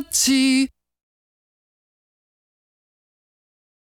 一起。